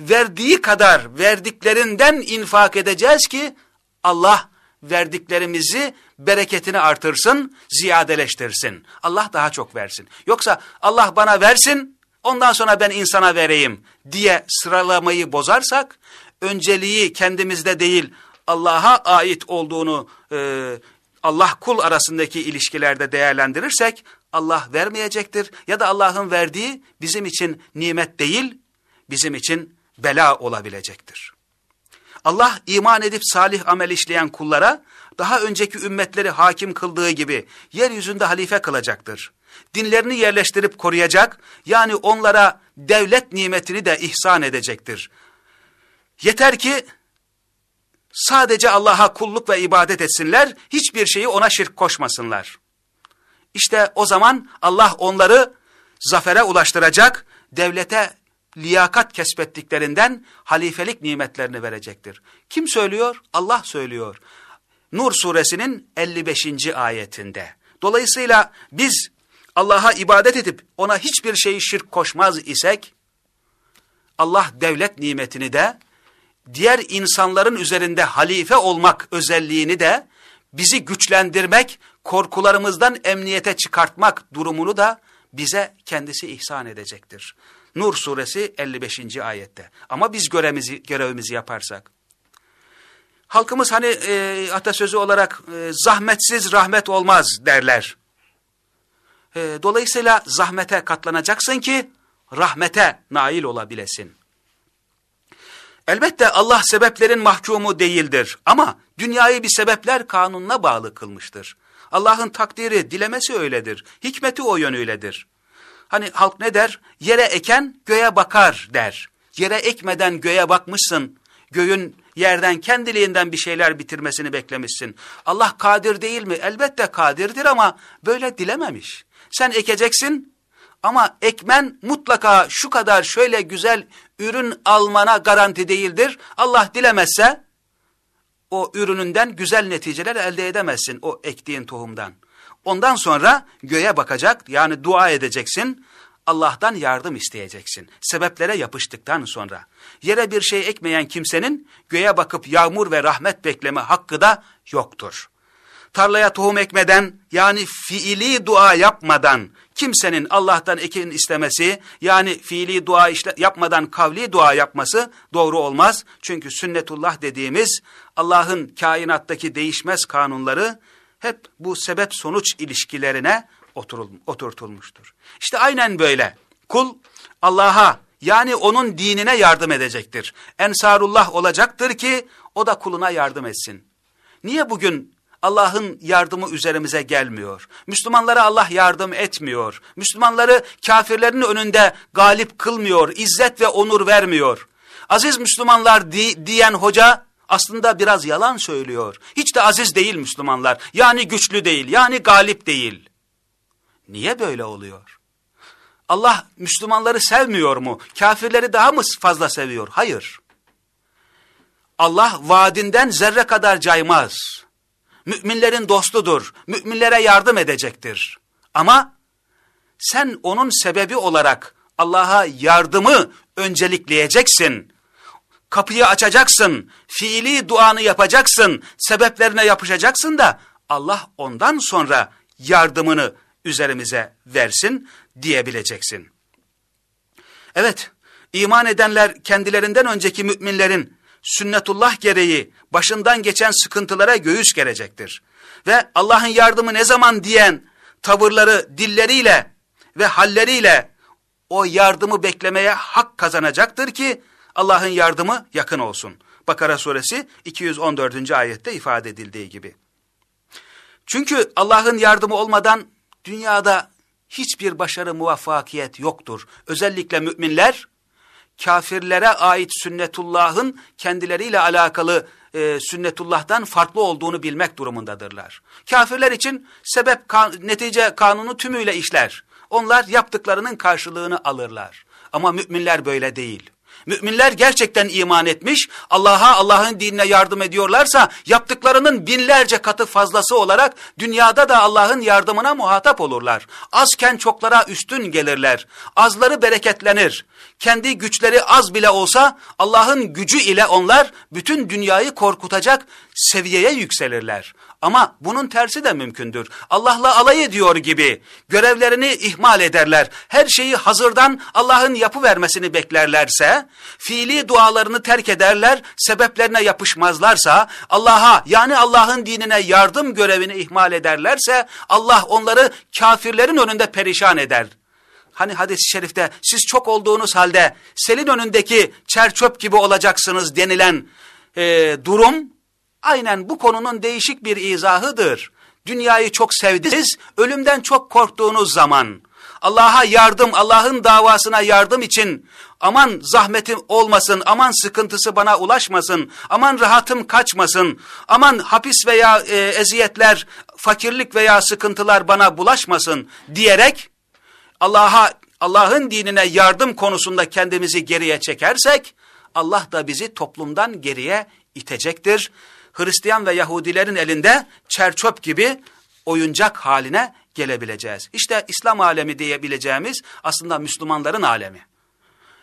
verdiği kadar verdiklerinden infak edeceğiz ki, Allah verdiklerimizi bereketini artırsın, ziyadeleştirsin. Allah daha çok versin. Yoksa Allah bana versin, ondan sonra ben insana vereyim diye sıralamayı bozarsak, önceliği kendimizde değil, Allah'a ait olduğunu e, Allah kul arasındaki ilişkilerde değerlendirirsek Allah vermeyecektir ya da Allah'ın verdiği bizim için nimet değil, bizim için bela olabilecektir. Allah iman edip salih amel işleyen kullara daha önceki ümmetleri hakim kıldığı gibi yeryüzünde halife kılacaktır. Dinlerini yerleştirip koruyacak yani onlara devlet nimetini de ihsan edecektir. Yeter ki sadece Allah'a kulluk ve ibadet etsinler, hiçbir şeyi ona şirk koşmasınlar. İşte o zaman Allah onları zafere ulaştıracak, devlete liyakat kesbettiklerinden halifelik nimetlerini verecektir. Kim söylüyor? Allah söylüyor. Nur suresinin 55. ayetinde. Dolayısıyla biz Allah'a ibadet edip ona hiçbir şeyi şirk koşmaz isek, Allah devlet nimetini de, diğer insanların üzerinde halife olmak özelliğini de, bizi güçlendirmek, korkularımızdan emniyete çıkartmak durumunu da bize kendisi ihsan edecektir. Nur suresi 55. ayette. Ama biz görevimizi, görevimizi yaparsak. Halkımız hani e, atasözü olarak e, zahmetsiz rahmet olmaz derler. E, dolayısıyla zahmete katlanacaksın ki rahmete nail olabilesin. Elbette Allah sebeplerin mahkumu değildir ama dünyayı bir sebepler kanununa bağlı kılmıştır. Allah'ın takdiri, dilemesi öyledir. Hikmeti o yönüyledir. Hani halk ne der? Yere eken göğe bakar der. Yere ekmeden göğe bakmışsın. Göğün yerden kendiliğinden bir şeyler bitirmesini beklemişsin. Allah kadir değil mi? Elbette kadirdir ama böyle dilememiş. Sen ekeceksin ama ekmen mutlaka şu kadar şöyle güzel ürün almana garanti değildir. Allah dilemezse o ürününden güzel neticeler elde edemezsin o ektiğin tohumdan. Ondan sonra göğe bakacak yani dua edeceksin. Allah'tan yardım isteyeceksin. Sebeplere yapıştıktan sonra. Yere bir şey ekmeyen kimsenin göğe bakıp yağmur ve rahmet bekleme hakkı da yoktur. Tarlaya tohum ekmeden yani fiili dua yapmadan kimsenin Allah'tan ekin istemesi yani fiili dua işte yapmadan kavli dua yapması doğru olmaz. Çünkü sünnetullah dediğimiz Allah'ın kainattaki değişmez kanunları hep bu sebep sonuç ilişkilerine oturtulmuştur. İşte aynen böyle. Kul Allah'a yani onun dinine yardım edecektir. Ensarullah olacaktır ki o da kuluna yardım etsin. Niye bugün Allah'ın yardımı üzerimize gelmiyor? Müslümanlara Allah yardım etmiyor. Müslümanları kafirlerin önünde galip kılmıyor, izzet ve onur vermiyor. Aziz Müslümanlar di diyen hoca aslında biraz yalan söylüyor. Hiç de aziz değil Müslümanlar. Yani güçlü değil, yani galip değil. Niye böyle oluyor? Allah Müslümanları sevmiyor mu? Kafirleri daha mı fazla seviyor? Hayır. Allah vaadinden zerre kadar caymaz. Müminlerin dostudur. Müminlere yardım edecektir. Ama sen onun sebebi olarak Allah'a yardımı öncelikleyeceksin. Kapıyı açacaksın, fiili duanı yapacaksın, sebeplerine yapışacaksın da Allah ondan sonra yardımını üzerimize versin diyebileceksin. Evet, iman edenler kendilerinden önceki müminlerin sünnetullah gereği başından geçen sıkıntılara göğüs gerecektir. Ve Allah'ın yardımı ne zaman diyen tavırları dilleriyle ve halleriyle o yardımı beklemeye hak kazanacaktır ki Allah'ın yardımı yakın olsun. Bakara suresi 214. ayette ifade edildiği gibi. Çünkü Allah'ın yardımı olmadan dünyada hiçbir başarı muvaffakiyet yoktur. Özellikle müminler kafirlere ait sünnetullahın kendileriyle alakalı e, sünnetullah'tan farklı olduğunu bilmek durumundadırlar. Kafirler için sebep kan, netice kanunu tümüyle işler. Onlar yaptıklarının karşılığını alırlar. Ama müminler böyle değil. Müminler gerçekten iman etmiş, Allah'a Allah'ın dinine yardım ediyorlarsa yaptıklarının binlerce katı fazlası olarak dünyada da Allah'ın yardımına muhatap olurlar. Azken çoklara üstün gelirler. Azları bereketlenir. Kendi güçleri az bile olsa Allah'ın gücü ile onlar bütün dünyayı korkutacak seviyeye yükselirler. Ama bunun tersi de mümkündür. Allah'la alay ediyor gibi görevlerini ihmal ederler. Her şeyi hazırdan Allah'ın yapı vermesini beklerlerse, fiili dualarını terk ederler, sebeplerine yapışmazlarsa, Allah'a yani Allah'ın dinine yardım görevini ihmal ederlerse, Allah onları kafirlerin önünde perişan eder. Hani hadis-i şerifte siz çok olduğunuz halde selin önündeki çerçöp gibi olacaksınız denilen e, durum aynen bu konunun değişik bir izahıdır. Dünyayı çok sevdiniz, ölümden çok korktuğunuz zaman Allah'a yardım, Allah'ın davasına yardım için aman zahmetim olmasın, aman sıkıntısı bana ulaşmasın, aman rahatım kaçmasın, aman hapis veya e, eziyetler, fakirlik veya sıkıntılar bana bulaşmasın diyerek Allah'a Allah'ın dinine yardım konusunda kendimizi geriye çekersek Allah da bizi toplumdan geriye itecektir. Hristiyan ve Yahudilerin elinde çerçöp gibi oyuncak haline gelebileceğiz. İşte İslam alemi diyebileceğimiz aslında Müslümanların alemi.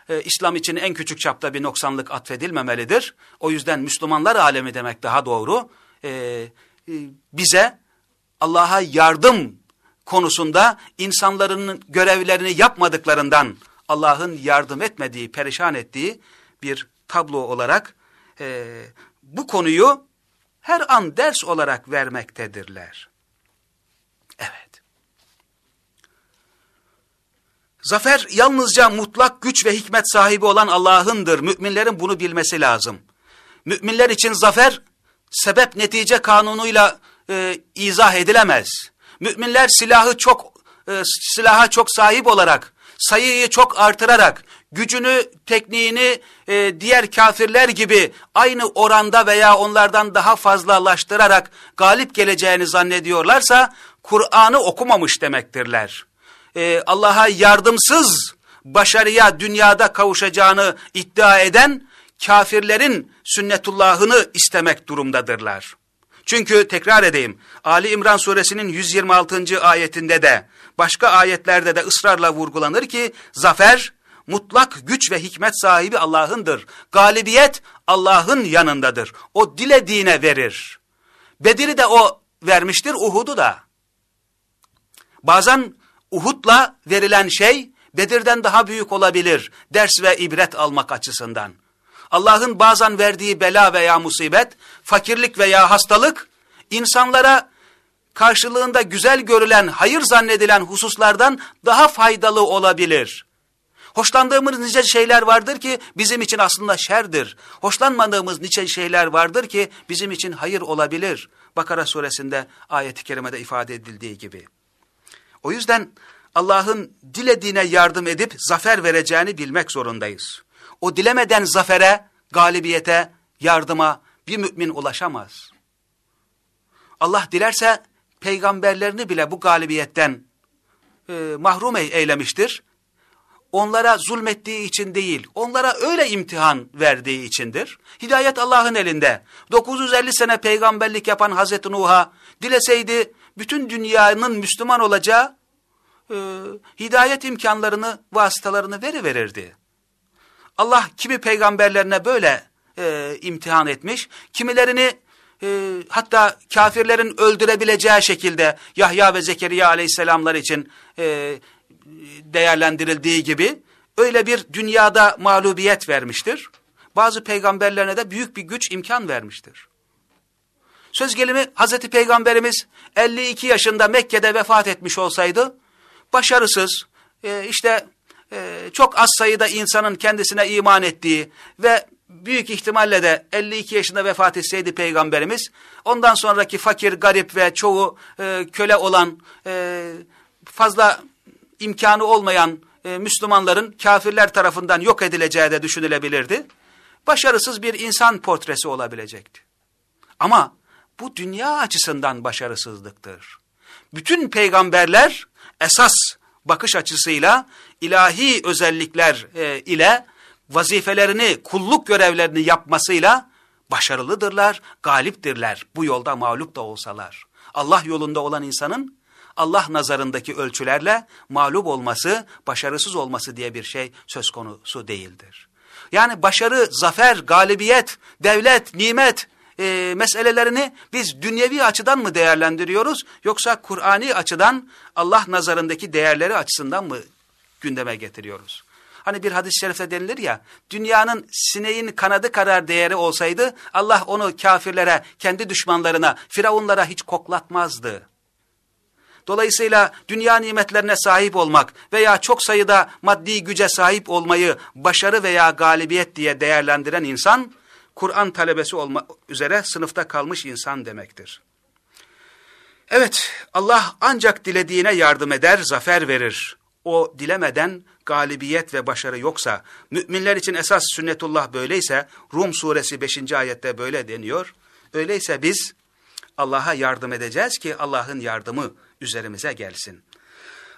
Ee, İslam için en küçük çapta bir noksanlık atfedilmemelidir. O yüzden Müslümanlar alemi demek daha doğru. Ee, e, bize Allah'a yardım konusunda insanların görevlerini yapmadıklarından Allah'ın yardım etmediği, perişan ettiği bir tablo olarak e, bu konuyu her an ders olarak vermektedirler. Evet. Zafer yalnızca mutlak güç ve hikmet sahibi olan Allah'ındır. Müminlerin bunu bilmesi lazım. Müminler için zafer sebep netice kanunuyla e, izah edilemez. Müminler silahı çok e, silaha çok sahip olarak, sayıyı çok artırarak, gücünü, tekniğini e, diğer kafirler gibi aynı oranda veya onlardan daha fazlalaştırarak galip geleceğini zannediyorlarsa Kur'an'ı okumamış demektirler. E, Allah'a yardımsız başarıya dünyada kavuşacağını iddia eden kafirlerin sünnetullahını istemek durumdadırlar. Çünkü tekrar edeyim Ali İmran suresinin 126. ayetinde de başka ayetlerde de ısrarla vurgulanır ki zafer mutlak güç ve hikmet sahibi Allah'ındır. Galibiyet Allah'ın yanındadır. O dilediğine verir. Bedir'i de o vermiştir, Uhud'u da. Bazen Uhud'la verilen şey Bedir'den daha büyük olabilir ders ve ibret almak açısından. Allah'ın bazen verdiği bela veya musibet, fakirlik veya hastalık insanlara karşılığında güzel görülen, hayır zannedilen hususlardan daha faydalı olabilir. Hoşlandığımız nice şeyler vardır ki bizim için aslında şerdir. Hoşlanmadığımız nice şeyler vardır ki bizim için hayır olabilir. Bakara suresinde ayeti kerimede ifade edildiği gibi. O yüzden Allah'ın dilediğine yardım edip zafer vereceğini bilmek zorundayız. O dilemeden zafere, galibiyete, yardıma bir mümin ulaşamaz. Allah dilerse peygamberlerini bile bu galibiyetten e, mahrum eylemiştir. Onlara zulmettiği için değil, onlara öyle imtihan verdiği içindir. Hidayet Allah'ın elinde. 950 sene peygamberlik yapan Hazreti Nuh'a dileseydi bütün dünyanın Müslüman olacağı e, hidayet imkanlarını, vasıtalarını veri verirdi. Allah kimi peygamberlerine böyle e, imtihan etmiş, kimilerini e, hatta kafirlerin öldürebileceği şekilde Yahya ve Zekeriya aleyhisselamlar için e, değerlendirildiği gibi öyle bir dünyada mağlubiyet vermiştir. Bazı peygamberlerine de büyük bir güç imkan vermiştir. Söz gelimi Hazreti Peygamberimiz 52 yaşında Mekke'de vefat etmiş olsaydı başarısız, e, işte e, çok az sayıda insanın kendisine iman ettiği ve büyük ihtimalle de 52 yaşında vefat etseydi peygamberimiz, ondan sonraki fakir, garip ve çoğu e, köle olan, fazla imkanı olmayan e, Müslümanların kafirler tarafından yok edileceği de düşünülebilirdi. Başarısız bir insan portresi olabilecekti. Ama bu dünya açısından başarısızlıktır. Bütün peygamberler esas bakış açısıyla ilahi özellikler e, ile vazifelerini, kulluk görevlerini yapmasıyla başarılıdırlar, galiptirler bu yolda mağlup da olsalar. Allah yolunda olan insanın Allah nazarındaki ölçülerle mağlup olması, başarısız olması diye bir şey söz konusu değildir. Yani başarı, zafer, galibiyet, devlet, nimet e, meselelerini biz dünyevi açıdan mı değerlendiriyoruz yoksa Kur'ani açıdan Allah nazarındaki değerleri açısından mı gündeme getiriyoruz? Hani bir hadis-i şerifte denilir ya, dünyanın sineğin kanadı kadar değeri olsaydı, Allah onu kafirlere, kendi düşmanlarına, firavunlara hiç koklatmazdı. Dolayısıyla dünya nimetlerine sahip olmak veya çok sayıda maddi güce sahip olmayı başarı veya galibiyet diye değerlendiren insan, Kur'an talebesi olma üzere sınıfta kalmış insan demektir. Evet, Allah ancak dilediğine yardım eder, zafer verir. O dilemeden galibiyet ve başarı yoksa, müminler için esas sünnetullah böyleyse, Rum suresi 5. ayette böyle deniyor. Öyleyse biz Allah'a yardım edeceğiz ki Allah'ın yardımı üzerimize gelsin.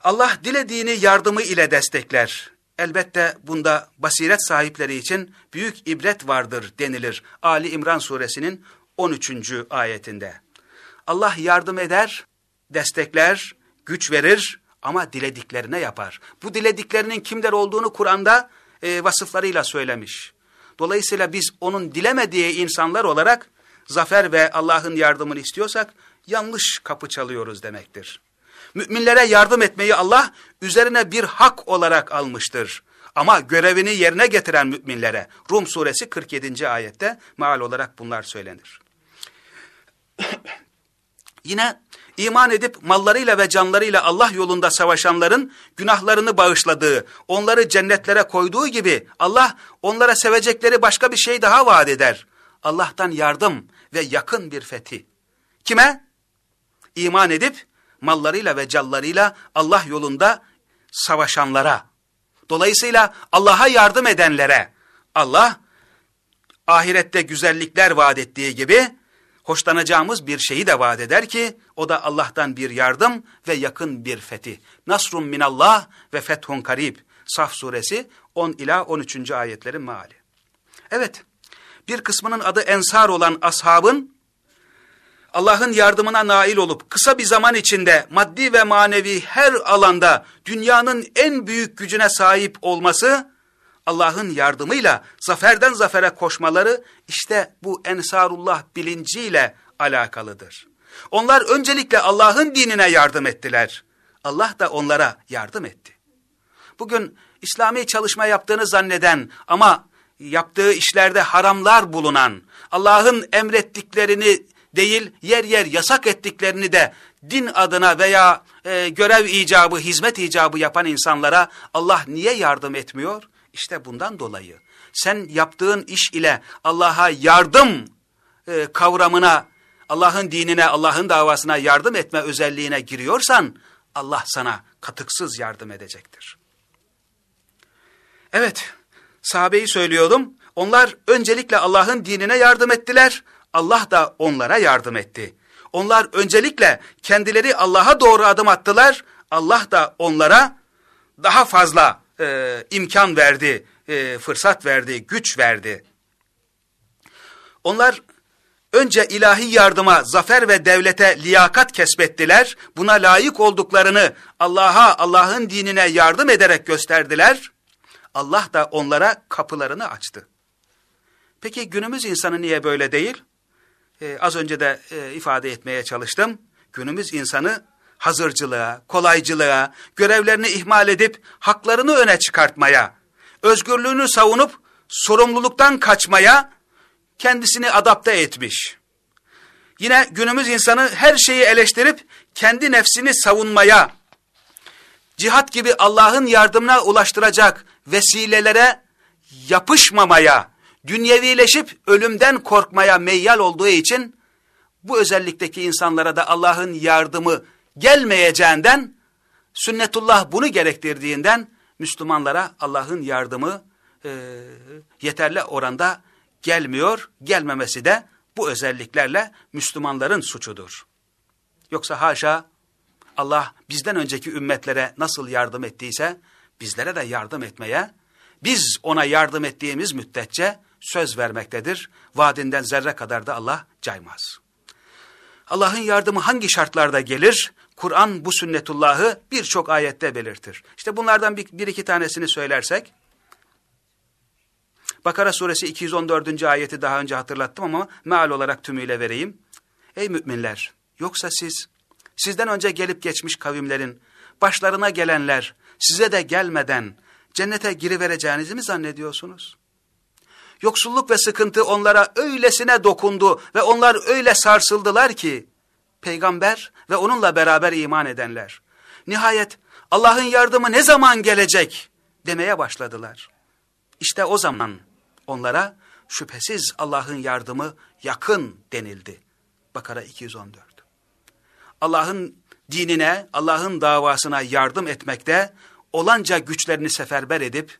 Allah dilediğini yardımı ile destekler. Elbette bunda basiret sahipleri için büyük ibret vardır denilir. Ali İmran suresinin 13. ayetinde. Allah yardım eder, destekler, güç verir ama dilediklerine yapar. Bu dilediklerinin kimler olduğunu Kur'an'da e, vasıflarıyla söylemiş. Dolayısıyla biz onun dilemediği insanlar olarak zafer ve Allah'ın yardımını istiyorsak yanlış kapı çalıyoruz demektir. Müminlere yardım etmeyi Allah üzerine bir hak olarak almıştır. Ama görevini yerine getiren müminlere Rum suresi 47. ayette maal olarak bunlar söylenir. Yine iman edip mallarıyla ve canlarıyla Allah yolunda savaşanların günahlarını bağışladığı, onları cennetlere koyduğu gibi Allah onlara sevecekleri başka bir şey daha vaat eder. Allah'tan yardım ve yakın bir fethi. Kime? İman edip mallarıyla ve canlarıyla Allah yolunda savaşanlara. Dolayısıyla Allah'a yardım edenlere Allah ahirette güzellikler vaat ettiği gibi hoşlanacağımız bir şeyi de vaat eder ki o da Allah'tan bir yardım ve yakın bir fetih. Nasrun minallah ve fethun karib. Saf suresi 10 ila 13. ayetlerin meali. Evet bir kısmının adı ensar olan ashabın Allah'ın yardımına nail olup kısa bir zaman içinde maddi ve manevi her alanda dünyanın en büyük gücüne sahip olması, Allah'ın yardımıyla zaferden zafere koşmaları işte bu ensarullah bilinciyle alakalıdır. Onlar öncelikle Allah'ın dinine yardım ettiler. Allah da onlara yardım etti. Bugün İslami çalışma yaptığını zanneden ama yaptığı işlerde haramlar bulunan, Allah'ın emrettiklerini değil yer yer yasak ettiklerini de din adına veya e, görev icabı, hizmet icabı yapan insanlara Allah niye yardım etmiyor? İşte bundan dolayı. Sen yaptığın iş ile Allah'a yardım e, kavramına, Allah'ın dinine, Allah'ın davasına yardım etme özelliğine giriyorsan, Allah sana katıksız yardım edecektir. Evet, sahabeyi söylüyordum. Onlar öncelikle Allah'ın dinine yardım ettiler. Allah da onlara yardım etti. Onlar öncelikle kendileri Allah'a doğru adım attılar. Allah da onlara daha fazla e, imkan verdi, e, fırsat verdi, güç verdi. Onlar önce ilahi yardıma, zafer ve devlete liyakat kesbettiler. Buna layık olduklarını Allah'a, Allah'ın dinine yardım ederek gösterdiler. Allah da onlara kapılarını açtı. Peki günümüz insanı niye böyle değil? Ee, az önce de e, ifade etmeye çalıştım. Günümüz insanı hazırcılığa, kolaycılığa, görevlerini ihmal edip haklarını öne çıkartmaya, özgürlüğünü savunup sorumluluktan kaçmaya kendisini adapte etmiş. Yine günümüz insanı her şeyi eleştirip kendi nefsini savunmaya, cihat gibi Allah'ın yardımına ulaştıracak vesilelere yapışmamaya, dünyevileşip ölümden korkmaya meyyal olduğu için bu özellikteki insanlara da Allah'ın yardımı gelmeyeceğinden, sünnetullah bunu gerektirdiğinden Müslümanlara Allah'ın yardımı e, yeterli oranda gelmiyor, gelmemesi de bu özelliklerle Müslümanların suçudur. Yoksa haşa Allah bizden önceki ümmetlere nasıl yardım ettiyse bizlere de yardım etmeye, biz ona yardım ettiğimiz müddetçe söz vermektedir. Vaadinden zerre kadar da Allah caymaz. Allah'ın yardımı hangi şartlarda gelir? Kur'an bu sünnetullahı birçok ayette belirtir. İşte bunlardan bir, bir iki tanesini söylersek, Bakara suresi 214. ayeti daha önce hatırlattım ama meal olarak tümüyle vereyim. Ey müminler! Yoksa siz, sizden önce gelip geçmiş kavimlerin, başlarına gelenler, size de gelmeden cennete girivereceğinizi mi zannediyorsunuz? Yoksulluk ve sıkıntı onlara öylesine dokundu ve onlar öyle sarsıldılar ki, peygamber ve onunla beraber iman edenler, nihayet Allah'ın yardımı ne zaman gelecek demeye başladılar. İşte o zaman onlara şüphesiz Allah'ın yardımı yakın denildi. Bakara 214. Allah'ın dinine, Allah'ın davasına yardım etmekte olanca güçlerini seferber edip,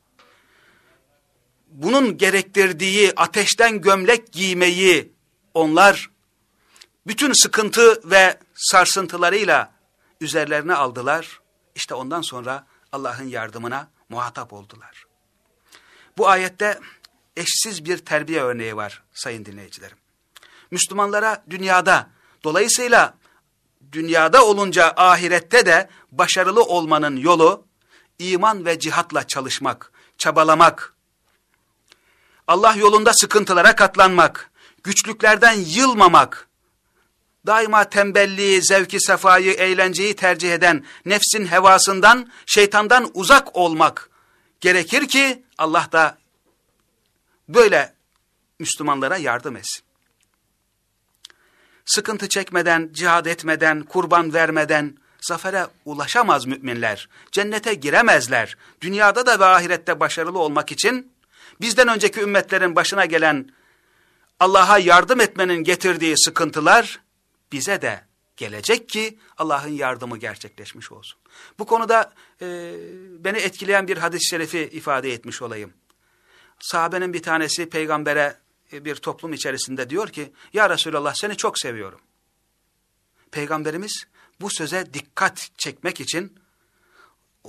bunun gerektirdiği ateşten gömlek giymeyi onlar bütün sıkıntı ve sarsıntılarıyla üzerlerine aldılar. İşte ondan sonra Allah'ın yardımına muhatap oldular. Bu ayette eşsiz bir terbiye örneği var sayın dinleyicilerim. Müslümanlara dünyada dolayısıyla dünyada olunca ahirette de başarılı olmanın yolu iman ve cihatla çalışmak, çabalamak, Allah yolunda sıkıntılara katlanmak, güçlüklerden yılmamak, daima tembelliği, zevki, sefayı, eğlenceyi tercih eden nefsin hevasından, şeytandan uzak olmak gerekir ki Allah da böyle Müslümanlara yardım etsin. sıkıntı çekmeden, cihad etmeden, kurban vermeden zafere ulaşamaz müminler. Cennete giremezler. Dünyada da ve ahirette başarılı olmak için bizden önceki ümmetlerin başına gelen Allah'a yardım etmenin getirdiği sıkıntılar bize de gelecek ki Allah'ın yardımı gerçekleşmiş olsun. Bu konuda e, beni etkileyen bir hadis-i şerifi ifade etmiş olayım. Sahabenin bir tanesi peygambere e, bir toplum içerisinde diyor ki, Ya Resulallah seni çok seviyorum. Peygamberimiz bu söze dikkat çekmek için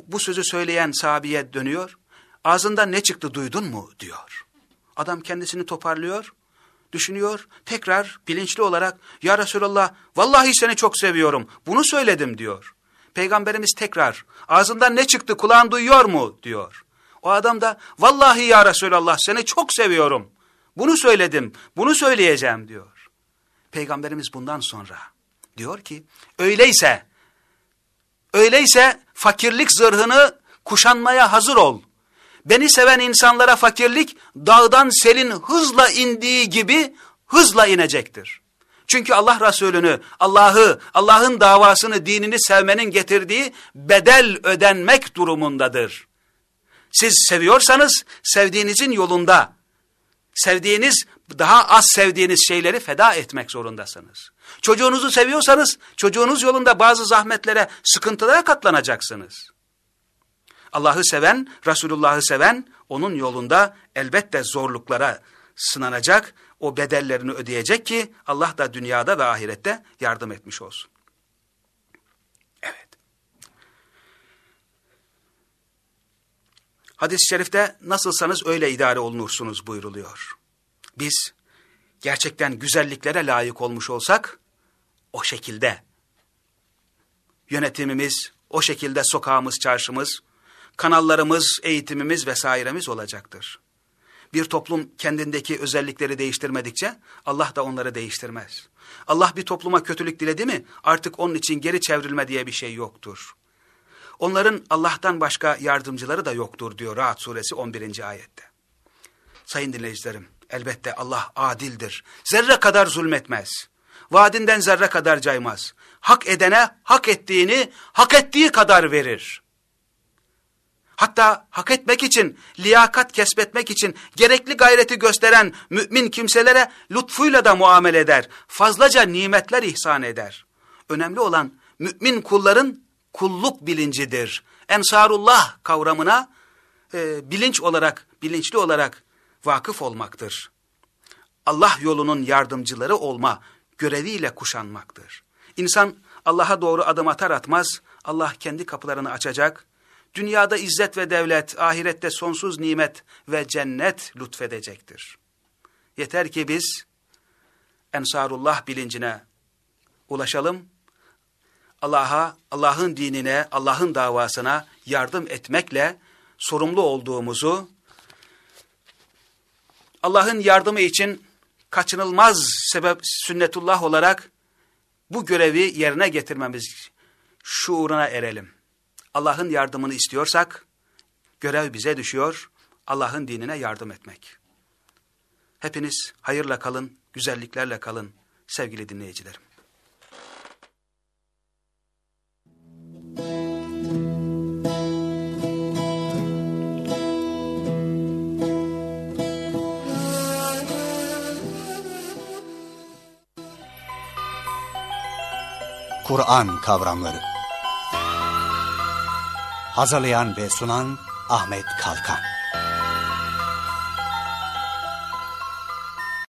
bu sözü söyleyen sahabeye dönüyor. Ağzından ne çıktı duydun mu diyor. Adam kendisini toparlıyor, düşünüyor, tekrar bilinçli olarak Ya Resulallah vallahi seni çok seviyorum bunu söyledim diyor. Peygamberimiz tekrar ağzından ne çıktı kulağın duyuyor mu diyor. O adam da vallahi ya Resulallah seni çok seviyorum. Bunu söyledim, bunu söyleyeceğim diyor. Peygamberimiz bundan sonra diyor ki öyleyse, öyleyse fakirlik zırhını kuşanmaya hazır ol. Beni seven insanlara fakirlik dağdan selin hızla indiği gibi hızla inecektir. Çünkü Allah Resulü'nü, Allah'ı, Allah'ın davasını, dinini sevmenin getirdiği bedel ödenmek durumundadır. Siz seviyorsanız sevdiğinizin yolunda, sevdiğiniz, daha az sevdiğiniz şeyleri feda etmek zorundasınız. Çocuğunuzu seviyorsanız çocuğunuz yolunda bazı zahmetlere, sıkıntılara katlanacaksınız. Allah'ı seven, Resulullah'ı seven onun yolunda elbette zorluklara sınanacak, o bedellerini ödeyecek ki Allah da dünyada ve ahirette yardım etmiş olsun. Evet. Hadis-i şerifte nasılsanız öyle idare olunursunuz buyruluyor. Biz gerçekten güzelliklere layık olmuş olsak o şekilde yönetimimiz, o şekilde sokağımız, çarşımız, kanallarımız, eğitimimiz vesairemiz olacaktır. Bir toplum kendindeki özellikleri değiştirmedikçe Allah da onları değiştirmez. Allah bir topluma kötülük diledi mi artık onun için geri çevrilme diye bir şey yoktur. Onların Allah'tan başka yardımcıları da yoktur diyor Rahat suresi 11. ayette. Sayın dinleyicilerim elbette Allah adildir. Zerre kadar zulmetmez. Vaadinden zerre kadar caymaz. Hak edene hak ettiğini hak ettiği kadar verir. Hatta hak etmek için, liyakat kesbetmek için gerekli gayreti gösteren mümin kimselere lütfuyla da muamele eder. Fazlaca nimetler ihsan eder. Önemli olan mümin kulların kulluk bilincidir. Ensarullah kavramına e, bilinç olarak, bilinçli olarak vakıf olmaktır. Allah yolunun yardımcıları olma göreviyle kuşanmaktır. İnsan Allah'a doğru adım atar atmaz, Allah kendi kapılarını açacak, dünyada izzet ve devlet, ahirette sonsuz nimet ve cennet lütfedecektir. Yeter ki biz Ensarullah bilincine ulaşalım, Allah'a, Allah'ın dinine, Allah'ın davasına yardım etmekle sorumlu olduğumuzu, Allah'ın yardımı için kaçınılmaz sebep sünnetullah olarak bu görevi yerine getirmemiz şuuruna erelim. Allah'ın yardımını istiyorsak, görev bize düşüyor, Allah'ın dinine yardım etmek. Hepiniz hayırla kalın, güzelliklerle kalın sevgili dinleyicilerim. Kur'an kavramları. Hazırlayan ve sunan Ahmet Kalkan